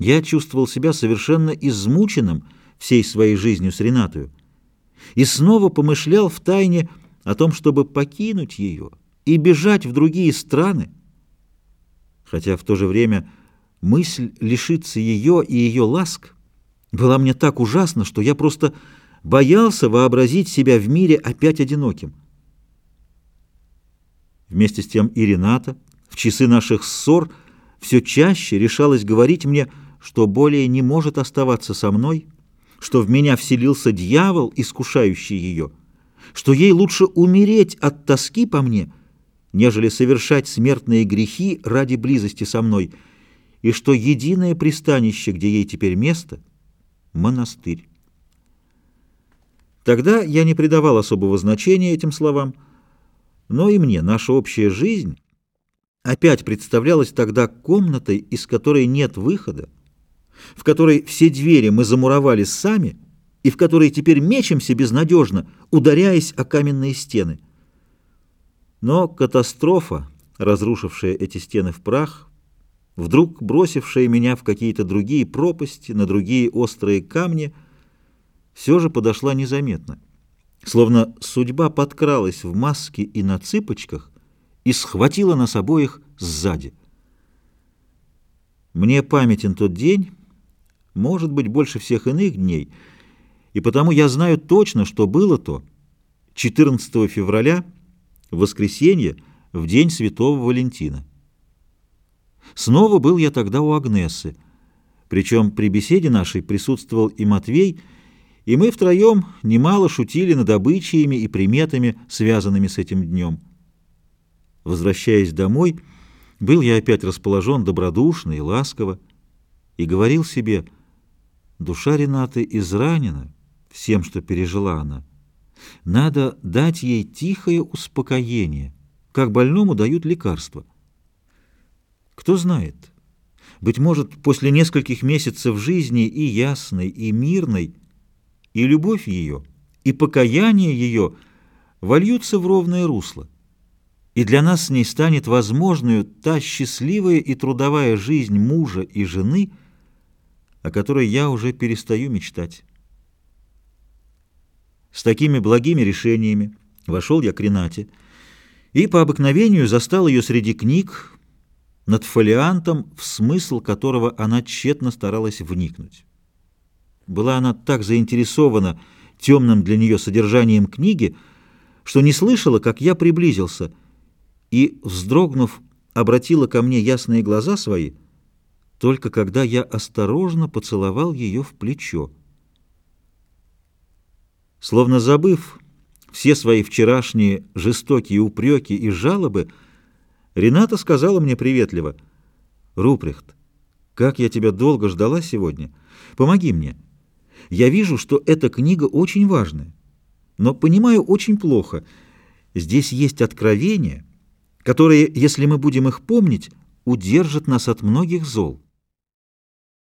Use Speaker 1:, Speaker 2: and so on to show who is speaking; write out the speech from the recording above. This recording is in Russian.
Speaker 1: Я чувствовал себя совершенно измученным всей своей жизнью с Ренатою и снова помышлял в тайне о том, чтобы покинуть ее и бежать в другие страны, хотя в то же время мысль лишиться ее и ее ласк была мне так ужасна, что я просто боялся вообразить себя в мире опять одиноким. Вместе с тем и Рената в часы наших ссор все чаще решалась говорить мне, что более не может оставаться со мной, что в меня вселился дьявол, искушающий ее, что ей лучше умереть от тоски по мне, нежели совершать смертные грехи ради близости со мной, и что единое пристанище, где ей теперь место — монастырь. Тогда я не придавал особого значения этим словам, но и мне наша общая жизнь опять представлялась тогда комнатой, из которой нет выхода, в которой все двери мы замуровали сами и в которой теперь мечемся безнадежно, ударяясь о каменные стены. Но катастрофа, разрушившая эти стены в прах, вдруг бросившая меня в какие-то другие пропасти, на другие острые камни — все же подошла незаметно. Словно судьба подкралась в маске и на цыпочках и схватила нас обоих сзади. Мне памятен тот день, может быть, больше всех иных дней, и потому я знаю точно, что было то 14 февраля, воскресенье, в день Святого Валентина. Снова был я тогда у Агнесы, причем при беседе нашей присутствовал и Матвей, и мы втроем немало шутили над обычаями и приметами, связанными с этим днем. Возвращаясь домой, был я опять расположен добродушно и ласково, и говорил себе, душа Ренаты изранена всем, что пережила она. Надо дать ей тихое успокоение, как больному дают лекарства. Кто знает, быть может, после нескольких месяцев жизни и ясной, и мирной, и любовь ее, и покаяние ее вольются в ровное русло, и для нас с ней станет возможной та счастливая и трудовая жизнь мужа и жены, о которой я уже перестаю мечтать. С такими благими решениями вошел я к Ренате и по обыкновению застал ее среди книг над фолиантом, в смысл которого она тщетно старалась вникнуть. Была она так заинтересована темным для нее содержанием книги, что не слышала, как я приблизился, и, вздрогнув, обратила ко мне ясные глаза свои, только когда я осторожно поцеловал ее в плечо. Словно забыв все свои вчерашние жестокие упреки и жалобы, Рената сказала мне приветливо, «Рупрехт, как я тебя долго ждала сегодня! Помоги мне!» Я вижу, что эта книга очень важная, но понимаю очень плохо. Здесь есть откровения, которые, если мы будем их помнить, удержат нас от многих зол.